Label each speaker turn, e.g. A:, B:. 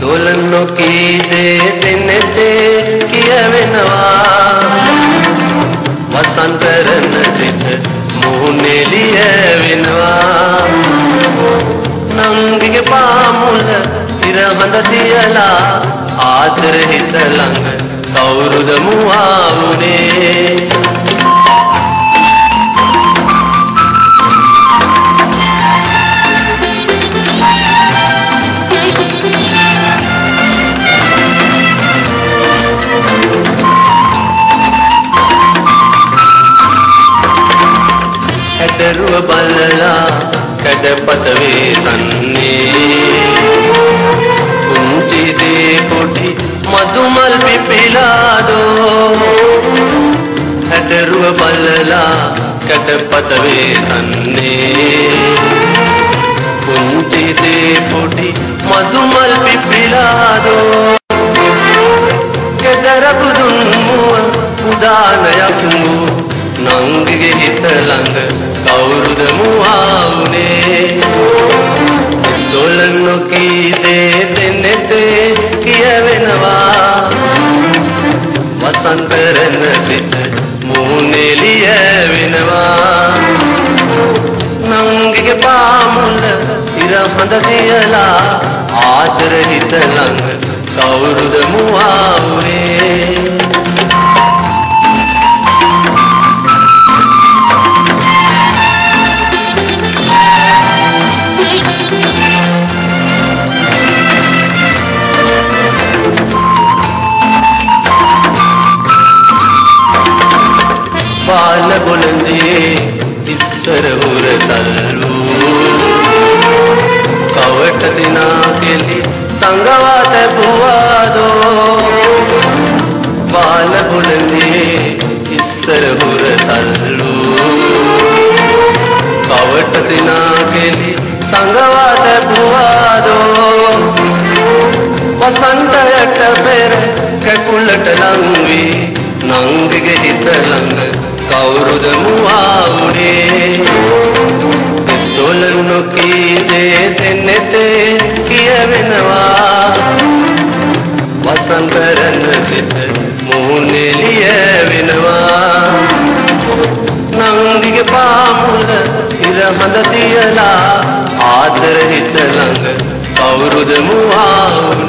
A: තොල නොකී දේ දෙනෙතේ කියවෙනවා. වසන්තරන සිත මුහුණෙලිය වෙනවා නංගිගේ පාමුල ඉරහඳ තියලා ආදර හිත ළඟ කවුරුද මුවා හැඩරුව බලලා කැඩපත වේසන්නේ කුංචි දේ පොඩි මදුමල් පිපිලාදෝ. හැඩරුව බලලා කැඩපත වේසන්නේ කුංචි දේ පොඩි මදුමල් පිපිලාදෝ. ගෙදර බුදුන් මුව උදානයක් වූ නංගිගේ හිත ළඟ කවුරුද මුවාවුනේ දොල නොකී දේ දෙනෙතේ කියවෙනවා වසන්තරන සිත මූනෙලිය වෙනවා නංගිගේ පාමුල ඉර හඳ දියලා ආදර හිත ළඟ කවුරුද මුවාවුනේ බාල බොළඳේ ඉස්සර උර තල්ලු කවට සිනා කෙලි සංගවා තැබුවාදෝ බාල බොළඳේ ඉස්සර උර තල්ලු කවට සිනා කෙලි සංගවා තැබුවාදෝ වසන්තයට පෙර කැකුලට ලංවී නංගිගේ හිත ළඟ කවුරුද මුවාවුනේ? තොල නොකී දේ දෙනෙතේ කියවෙනවා. වසන්තරන සිත මූනෙලිය වෙනවා නංගිගේ පාමුල ඉර හඳ තියලා ආදර හිත ළඟ කවුරුද මුවාවුනේ?